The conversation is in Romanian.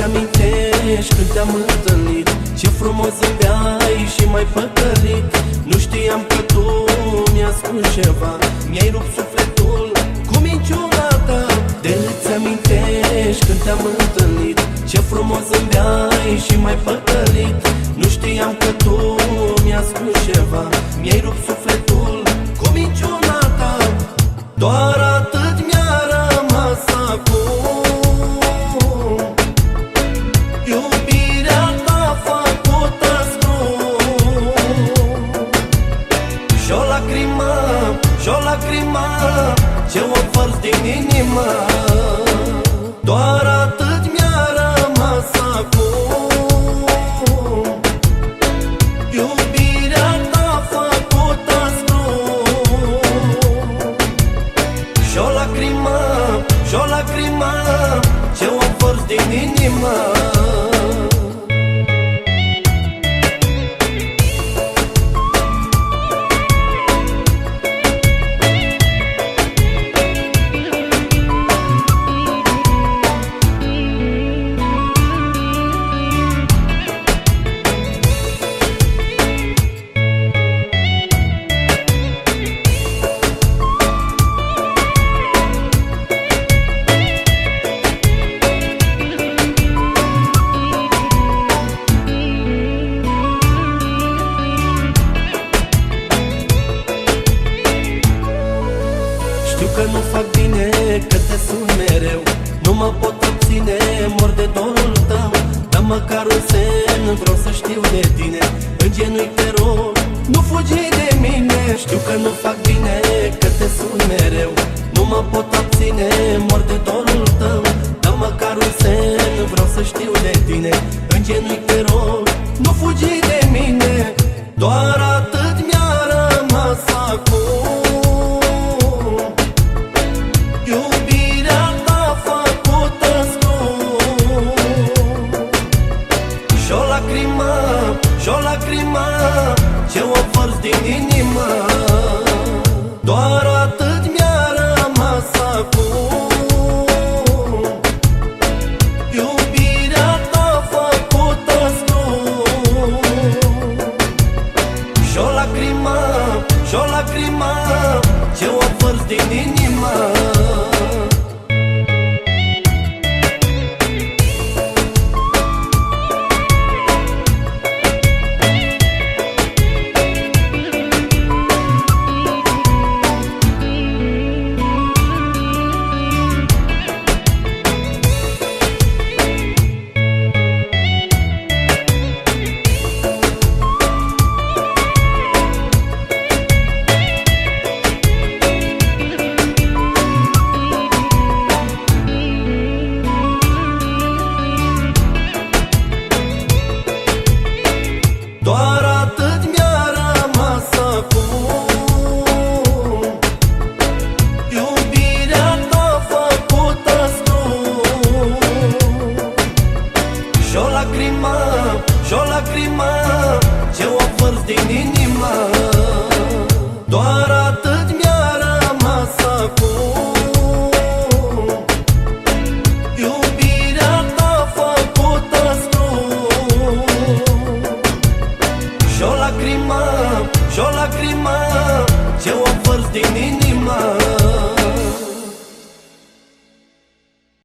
Îți amintești când te-am întâlnit? Ce frumos zâmbeai și mai păcălit. Nu știam că tu mi-ai spus ceva. Mi-ai rupt sufletul cu minciuna ta De îți amintești când te-am întâlnit? Ce frumos zâmbeai și mai păcălit. Nu știam că tu mi-ai spus ceva. Mi-ai rupt sufletul Și-o lacrimă, și-o lacrimă Ce o fărs din inimă. Doar atât că te sun mereu. Nu mă pot obține, mor de dorul tău. Dar măcar un semn, vreau să știu de tine. În genui te rog, nu fugi de mine. Știu că nu fac bine, că te sun mereu. Nu mă pot obține, mor de dorul tău. Dar măcar un semn, vreau să știu de tine. În genui te rog, nu fugi de mine. Doar atât mi-a rămas acum și-o lacrimă Ce o fărs din inimă. Doar atât mi-a rămas acum. Iubirea ta făcută scrum Și-o lacrimă, și-o lacrimă Ce o fărs din inimă Doar Și-o lacrimă, și-o lacrimă Ce o fărs din inimă